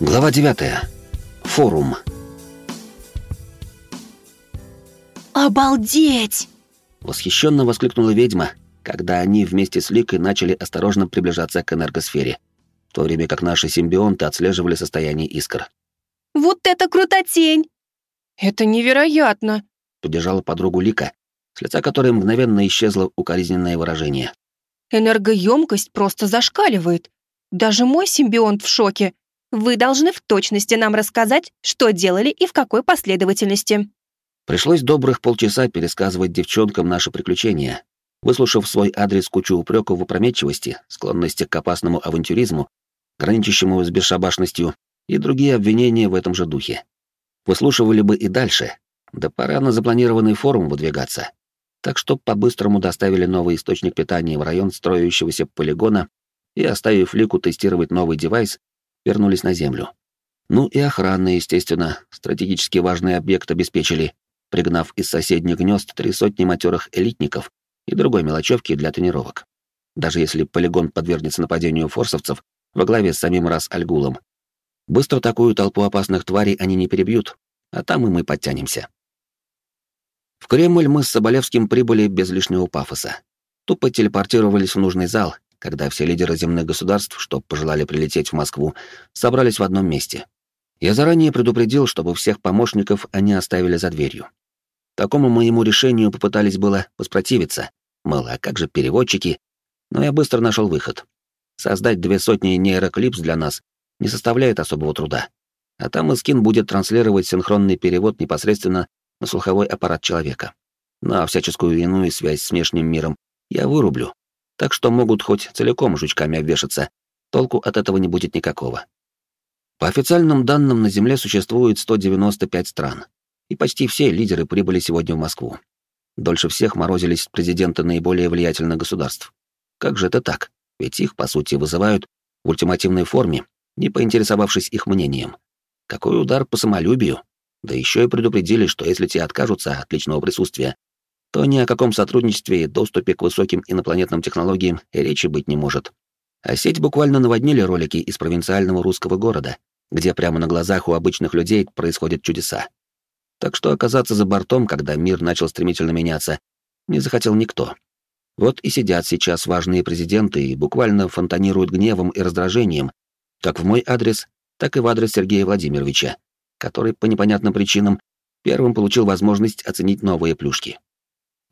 Глава 9. Форум. Обалдеть! Восхищенно воскликнула ведьма, когда они вместе с Ликой начали осторожно приближаться к энергосфере, в то время как наши симбионты отслеживали состояние искр. Вот это крутотень! Это невероятно! Поддержала подругу Лика, с лица которой мгновенно исчезло укоризненное выражение. Энергоемкость просто зашкаливает. Даже мой симбионт в шоке. Вы должны в точности нам рассказать, что делали и в какой последовательности. Пришлось добрых полчаса пересказывать девчонкам наши приключения, выслушав свой адрес кучу упреков в опрометчивости, склонности к опасному авантюризму, граничащему с бесшабашностью, и другие обвинения в этом же духе. Выслушивали бы и дальше, да пора на запланированный форум выдвигаться. Так что по-быстрому доставили новый источник питания в район строящегося полигона и, оставив Лику тестировать новый девайс, вернулись на Землю. Ну и охрана, естественно, стратегически важный объект обеспечили, пригнав из соседних гнезд три сотни матерых элитников и другой мелочевки для тренировок. Даже если полигон подвергнется нападению форсовцев во главе с самим Рас Альгулом, быстро такую толпу опасных тварей они не перебьют, а там и мы подтянемся. В Кремль мы с Соболевским прибыли без лишнего пафоса. Тупо телепортировались в нужный зал, когда все лидеры земных государств, что пожелали прилететь в Москву, собрались в одном месте. Я заранее предупредил, чтобы всех помощников они оставили за дверью. Такому моему решению попытались было воспротивиться, мол, а как же переводчики? Но я быстро нашел выход. Создать две сотни нейроклипс для нас не составляет особого труда. А там Искин будет транслировать синхронный перевод непосредственно на слуховой аппарат человека. Ну а всяческую иную связь с внешним миром я вырублю, так что могут хоть целиком жучками обвешаться, толку от этого не будет никакого. По официальным данным, на Земле существует 195 стран, и почти все лидеры прибыли сегодня в Москву. Дольше всех морозились президенты наиболее влиятельных государств. Как же это так? Ведь их, по сути, вызывают в ультимативной форме, не поинтересовавшись их мнением. Какой удар по самолюбию? Да еще и предупредили, что если те откажутся от личного присутствия, то ни о каком сотрудничестве и доступе к высоким инопланетным технологиям и речи быть не может. А сеть буквально наводнили ролики из провинциального русского города, где прямо на глазах у обычных людей происходят чудеса. Так что оказаться за бортом, когда мир начал стремительно меняться, не захотел никто. Вот и сидят сейчас важные президенты и буквально фонтанируют гневом и раздражением, как в мой адрес, так и в адрес Сергея Владимировича, который по непонятным причинам первым получил возможность оценить новые плюшки.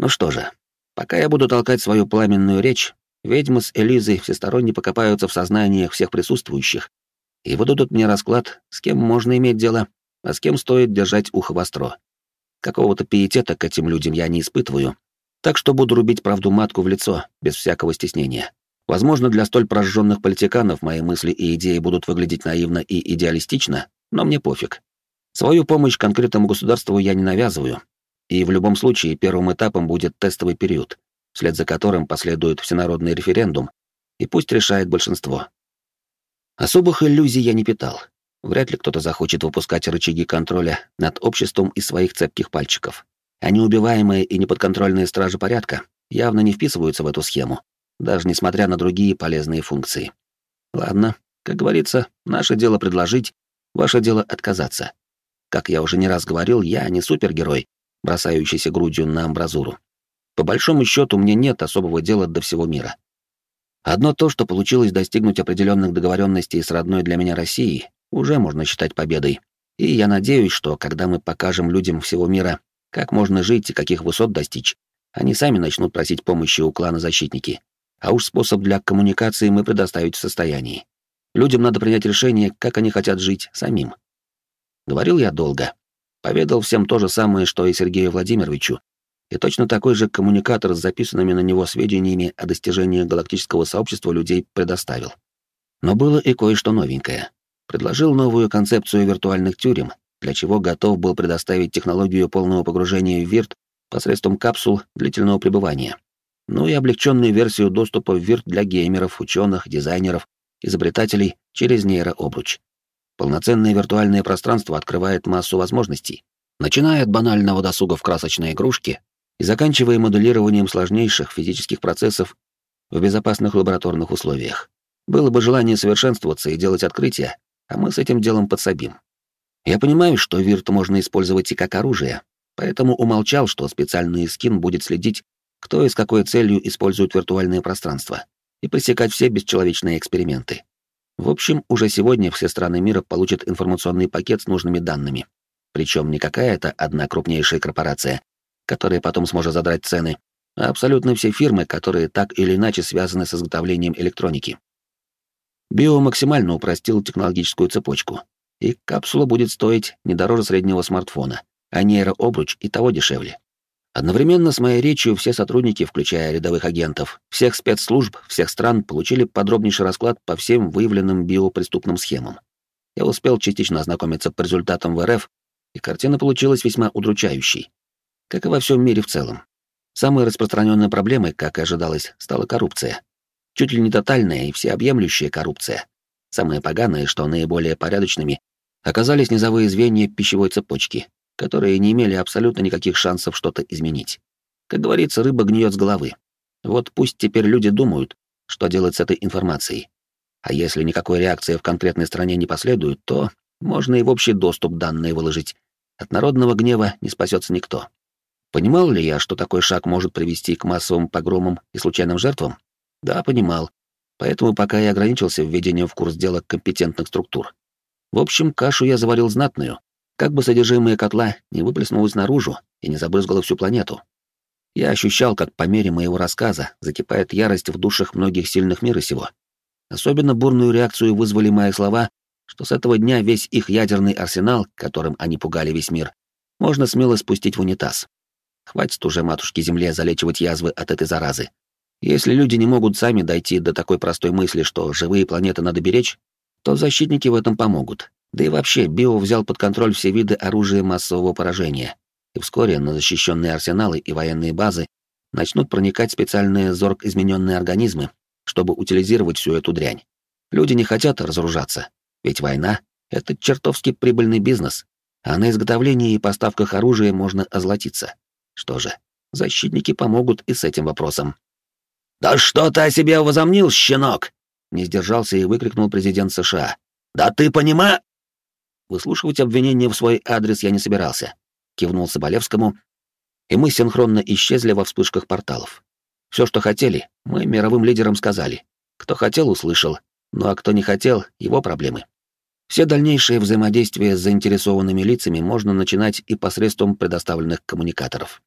Ну что же, пока я буду толкать свою пламенную речь, ведьмы с Элизой всесторонне покопаются в сознаниях всех присутствующих и выдадут мне расклад, с кем можно иметь дело, а с кем стоит держать ухо востро. Какого-то пиетета к этим людям я не испытываю, так что буду рубить правду матку в лицо, без всякого стеснения. Возможно, для столь прожженных политиканов мои мысли и идеи будут выглядеть наивно и идеалистично, но мне пофиг. Свою помощь конкретному государству я не навязываю, и в любом случае первым этапом будет тестовый период, вслед за которым последует всенародный референдум, и пусть решает большинство. Особых иллюзий я не питал. Вряд ли кто-то захочет выпускать рычаги контроля над обществом из своих цепких пальчиков. А неубиваемые и неподконтрольные стражи порядка явно не вписываются в эту схему, даже несмотря на другие полезные функции. Ладно, как говорится, наше дело предложить, ваше дело отказаться. Как я уже не раз говорил, я не супергерой, бросающийся грудью на амбразуру. По большому счету, мне нет особого дела до всего мира. Одно то, что получилось достигнуть определенных договоренностей с родной для меня Россией, уже можно считать победой. И я надеюсь, что когда мы покажем людям всего мира, как можно жить и каких высот достичь, они сами начнут просить помощи у клана защитники. А уж способ для коммуникации мы предоставить в состоянии. Людям надо принять решение, как они хотят жить самим. Говорил я долго, Поведал всем то же самое, что и Сергею Владимировичу, и точно такой же коммуникатор с записанными на него сведениями о достижениях галактического сообщества людей предоставил. Но было и кое-что новенькое. Предложил новую концепцию виртуальных тюрем, для чего готов был предоставить технологию полного погружения в вирт посредством капсул длительного пребывания. Ну и облегченную версию доступа в вирт для геймеров, ученых, дизайнеров, изобретателей через нейрообруч. Полноценное виртуальное пространство открывает массу возможностей, начиная от банального досуга в красочной игрушке и заканчивая моделированием сложнейших физических процессов в безопасных лабораторных условиях. Было бы желание совершенствоваться и делать открытия, а мы с этим делом подсобим. Я понимаю, что вирт можно использовать и как оружие, поэтому умолчал, что специальный скин будет следить, кто и с какой целью использует виртуальное пространство, и пресекать все бесчеловечные эксперименты. В общем, уже сегодня все страны мира получат информационный пакет с нужными данными. Причем не какая-то одна крупнейшая корпорация, которая потом сможет задрать цены, а абсолютно все фирмы, которые так или иначе связаны с изготовлением электроники. Био максимально упростил технологическую цепочку, и капсула будет стоить не дороже среднего смартфона, а нейрообруч и того дешевле. Одновременно с моей речью все сотрудники, включая рядовых агентов, всех спецслужб, всех стран, получили подробнейший расклад по всем выявленным биопреступным схемам. Я успел частично ознакомиться по результатам в РФ, и картина получилась весьма удручающей. Как и во всем мире в целом. Самой распространенной проблемой, как и ожидалось, стала коррупция. Чуть ли не тотальная и всеобъемлющая коррупция. Самые поганые, что наиболее порядочными, оказались низовые звенья пищевой цепочки, которые не имели абсолютно никаких шансов что-то изменить. Как говорится, рыба гниет с головы. Вот пусть теперь люди думают, что делать с этой информацией. А если никакой реакции в конкретной стране не последует, то можно и в общий доступ данные выложить. От народного гнева не спасется никто. Понимал ли я, что такой шаг может привести к массовым погромам и случайным жертвам? Да, понимал. Поэтому пока я ограничился введением в курс дела компетентных структур. В общем, кашу я заварил знатную, как бы содержимое котла не выплеснулось наружу и не забрызгало всю планету. Я ощущал, как по мере моего рассказа закипает ярость в душах многих сильных мира сего. Особенно бурную реакцию вызвали мои слова, что с этого дня весь их ядерный арсенал, которым они пугали весь мир, можно смело спустить в унитаз. Хватит уже матушке Земле залечивать язвы от этой заразы. Если люди не могут сами дойти до такой простой мысли, что живые планеты надо беречь, то защитники в этом помогут. Да и вообще, Био взял под контроль все виды оружия массового поражения, и вскоре на защищенные арсеналы и военные базы начнут проникать специальные зорг-измененные организмы, чтобы утилизировать всю эту дрянь. Люди не хотят разоружаться, ведь война — это чертовски прибыльный бизнес, а на изготовлении и поставках оружия можно озлотиться. Что же, защитники помогут и с этим вопросом. «Да что ты о себе возомнил, щенок?» — не сдержался и выкрикнул президент США. «Да ты понима...» Выслушивать обвинения в свой адрес я не собирался. Кивнул Соболевскому, и мы синхронно исчезли во вспышках порталов. Все, что хотели, мы мировым лидерам сказали. Кто хотел, услышал. Ну а кто не хотел, его проблемы. Все дальнейшие взаимодействия с заинтересованными лицами можно начинать и посредством предоставленных коммуникаторов.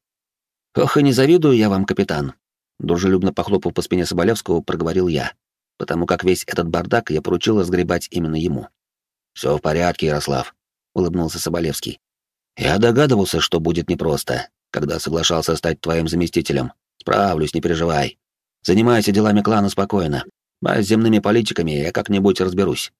«Ох, и не завидую я вам, капитан», — дружелюбно похлопав по спине Соболевского, проговорил я, потому как весь этот бардак я поручил разгребать именно ему. Все в порядке, Ярослав, улыбнулся Соболевский. Я догадывался, что будет непросто, когда соглашался стать твоим заместителем. Справлюсь, не переживай. Занимайся делами клана спокойно, а с земными политиками я как-нибудь разберусь.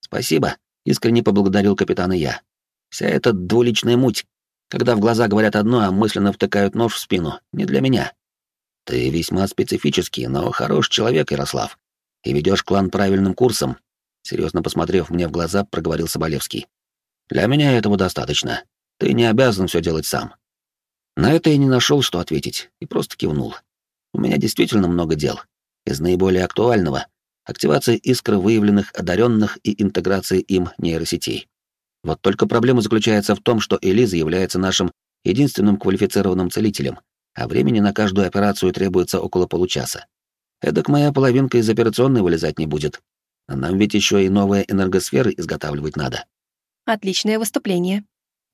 Спасибо, искренне поблагодарил капитана я. Вся эта двуличная муть, когда в глаза говорят одно, а мысленно втыкают нож в спину, не для меня. Ты весьма специфический, но хорош человек, Ярослав, и ведешь клан правильным курсом, Серьезно посмотрев мне в глаза, проговорил Соболевский. «Для меня этого достаточно. Ты не обязан все делать сам». На это я не нашел, что ответить, и просто кивнул. У меня действительно много дел. Из наиболее актуального — активация искры выявленных одаренных и интеграция им нейросетей. Вот только проблема заключается в том, что Элиза является нашим единственным квалифицированным целителем, а времени на каждую операцию требуется около получаса. Эдак моя половинка из операционной вылезать не будет, а нам ведь еще и новые энергосферы изготавливать надо. Отличное выступление.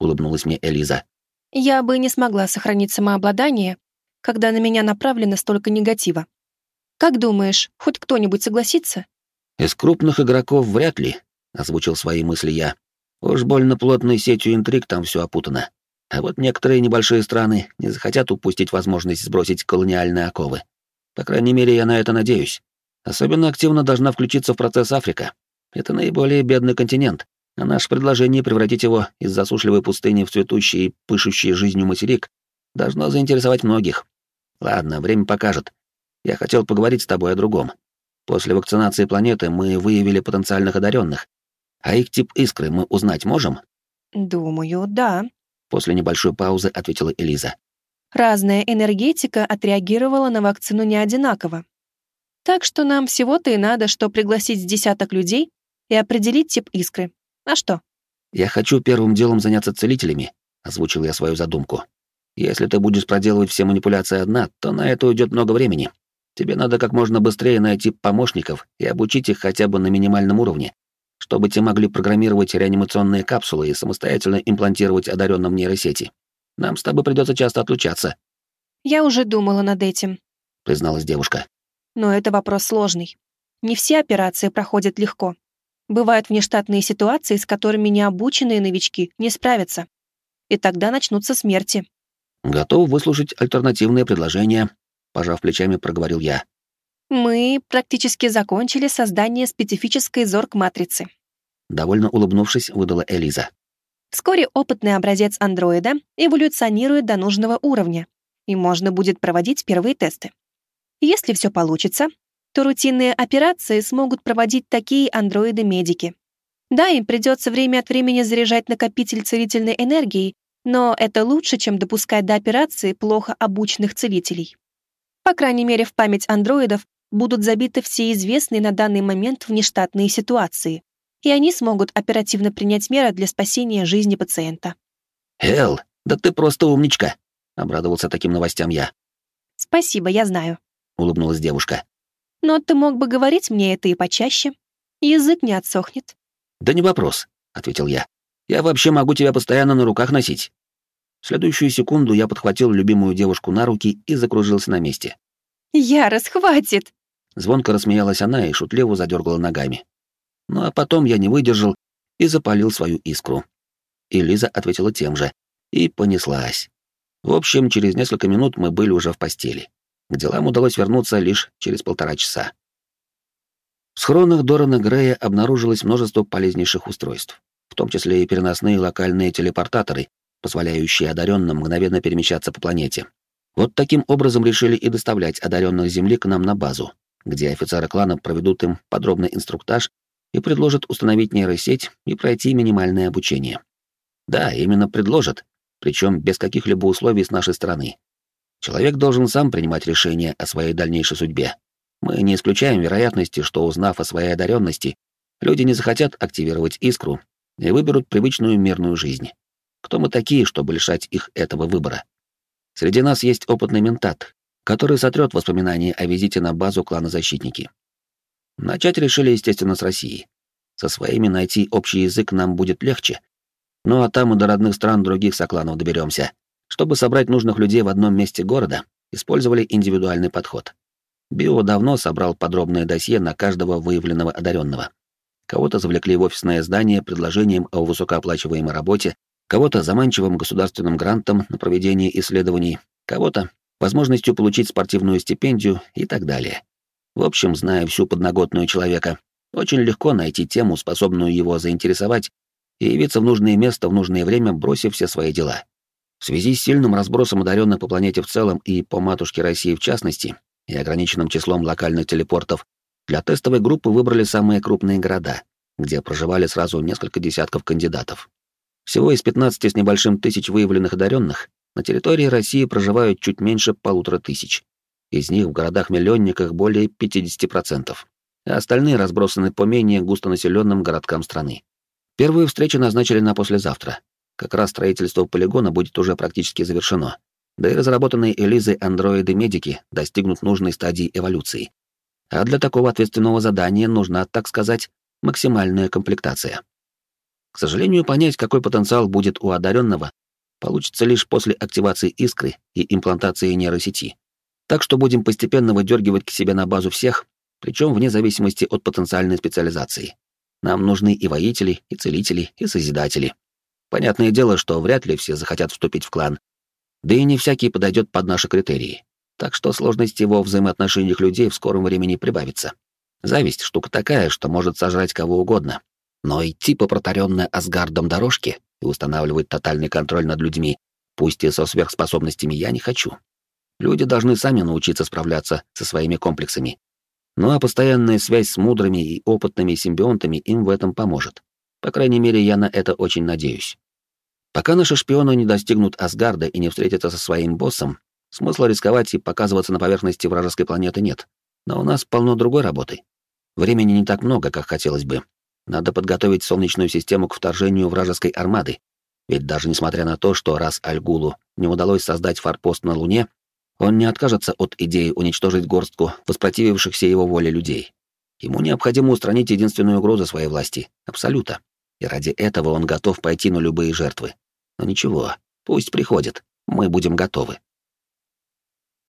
Улыбнулась мне Элиза. Я бы не смогла сохранить самообладание, когда на меня направлено столько негатива. Как думаешь, хоть кто-нибудь согласится? Из крупных игроков вряд ли, озвучил свои мысли я. Уж больно плотной сетью интриг там все опутано. А вот некоторые небольшие страны не захотят упустить возможность сбросить колониальные оковы. По крайней мере, я на это надеюсь. Особенно активно должна включиться в процесс Африка. Это наиболее бедный континент, а наше предложение превратить его из засушливой пустыни в цветущий и пышущий жизнью материк должно заинтересовать многих. Ладно, время покажет. Я хотел поговорить с тобой о другом. После вакцинации планеты мы выявили потенциальных одаренных, а их тип искры мы узнать можем? Думаю, да. После небольшой паузы ответила Элиза. Разная энергетика отреагировала на вакцину не одинаково. Так что нам всего-то и надо, что пригласить десяток людей, и определить тип искры. А что? Я хочу первым делом заняться целителями, озвучил я свою задумку. Если ты будешь проделывать все манипуляции одна, то на это уйдет много времени. Тебе надо как можно быстрее найти помощников и обучить их хотя бы на минимальном уровне, чтобы те могли программировать реанимационные капсулы и самостоятельно имплантировать одаренным нейросети. Нам с тобой придется часто отлучаться. Я уже думала над этим, призналась девушка. Но это вопрос сложный. Не все операции проходят легко. Бывают внештатные ситуации, с которыми необученные новички не справятся. И тогда начнутся смерти. Готов выслушать альтернативные предложения, пожав плечами, проговорил я. Мы практически закончили создание специфической зорг-матрицы. Довольно улыбнувшись, выдала Элиза. Вскоре опытный образец андроида эволюционирует до нужного уровня, и можно будет проводить первые тесты. Если все получится, то рутинные операции смогут проводить такие андроиды-медики. Да, им придется время от времени заряжать накопитель целительной энергии, но это лучше, чем допускать до операции плохо обученных целителей. По крайней мере, в память андроидов будут забиты все известные на данный момент внештатные ситуации, и они смогут оперативно принять меры для спасения жизни пациента. «Эл, да ты просто умничка!» — обрадовался таким новостям я. «Спасибо, я знаю», — улыбнулась девушка. «Но ты мог бы говорить мне это и почаще. Язык не отсохнет». «Да не вопрос», — ответил я. «Я вообще могу тебя постоянно на руках носить». В следующую секунду я подхватил любимую девушку на руки и закружился на месте. «Ярос, хватит!» Звонко рассмеялась она и шутливо задергала ногами. Ну а потом я не выдержал и запалил свою искру. И Лиза ответила тем же. И понеслась. В общем, через несколько минут мы были уже в постели. К делам удалось вернуться лишь через полтора часа. В схронах Дорана Грея обнаружилось множество полезнейших устройств, в том числе и переносные локальные телепортаторы, позволяющие одаренным мгновенно перемещаться по планете. Вот таким образом решили и доставлять одаренных Земли к нам на базу, где офицеры клана проведут им подробный инструктаж и предложат установить нейросеть и пройти минимальное обучение. Да, именно предложат, причем без каких-либо условий с нашей стороны. Человек должен сам принимать решение о своей дальнейшей судьбе. Мы не исключаем вероятности, что, узнав о своей одаренности, люди не захотят активировать искру и выберут привычную мирную жизнь. Кто мы такие, чтобы лишать их этого выбора? Среди нас есть опытный ментат, который сотрет воспоминания о визите на базу клана Защитники. Начать решили, естественно, с России. Со своими найти общий язык нам будет легче. Ну а там и до родных стран других сокланов доберемся. Чтобы собрать нужных людей в одном месте города, использовали индивидуальный подход. Био давно собрал подробное досье на каждого выявленного одаренного. Кого-то завлекли в офисное здание предложением о высокооплачиваемой работе, кого-то заманчивым государственным грантом на проведение исследований, кого-то возможностью получить спортивную стипендию и так далее. В общем, зная всю подноготную человека, очень легко найти тему, способную его заинтересовать, и явиться в нужное место в нужное время, бросив все свои дела. В связи с сильным разбросом одаренных по планете в целом и по матушке России в частности, и ограниченным числом локальных телепортов, для тестовой группы выбрали самые крупные города, где проживали сразу несколько десятков кандидатов. Всего из 15 с небольшим тысяч выявленных одаренных на территории России проживают чуть меньше полутора тысяч. Из них в городах-миллионниках более 50%, а остальные разбросаны по менее густонаселенным городкам страны. Первую встречу назначили на послезавтра. Как раз строительство полигона будет уже практически завершено. Да и разработанные Элизой андроиды-медики достигнут нужной стадии эволюции. А для такого ответственного задания нужна, так сказать, максимальная комплектация. К сожалению, понять, какой потенциал будет у одаренного, получится лишь после активации искры и имплантации нейросети. Так что будем постепенно выдергивать к себе на базу всех, причем вне зависимости от потенциальной специализации. Нам нужны и воители, и целители, и созидатели. Понятное дело, что вряд ли все захотят вступить в клан. Да и не всякий подойдет под наши критерии. Так что сложность его взаимоотношениях людей в скором времени прибавится. Зависть — штука такая, что может сожрать кого угодно. Но идти по протаренной Асгардом дорожке и устанавливать тотальный контроль над людьми, пусть и со сверхспособностями, я не хочу. Люди должны сами научиться справляться со своими комплексами. Ну а постоянная связь с мудрыми и опытными симбионтами им в этом поможет. По крайней мере, я на это очень надеюсь. Пока наши шпионы не достигнут Асгарда и не встретятся со своим боссом, смысла рисковать и показываться на поверхности вражеской планеты нет. Но у нас полно другой работы. Времени не так много, как хотелось бы. Надо подготовить Солнечную систему к вторжению вражеской армады. Ведь даже несмотря на то, что раз Альгулу не удалось создать форпост на Луне, он не откажется от идеи уничтожить горстку воспротивившихся его воле людей. Ему необходимо устранить единственную угрозу своей власти — Абсолюта. И ради этого он готов пойти на любые жертвы. Но ничего, пусть приходит, мы будем готовы.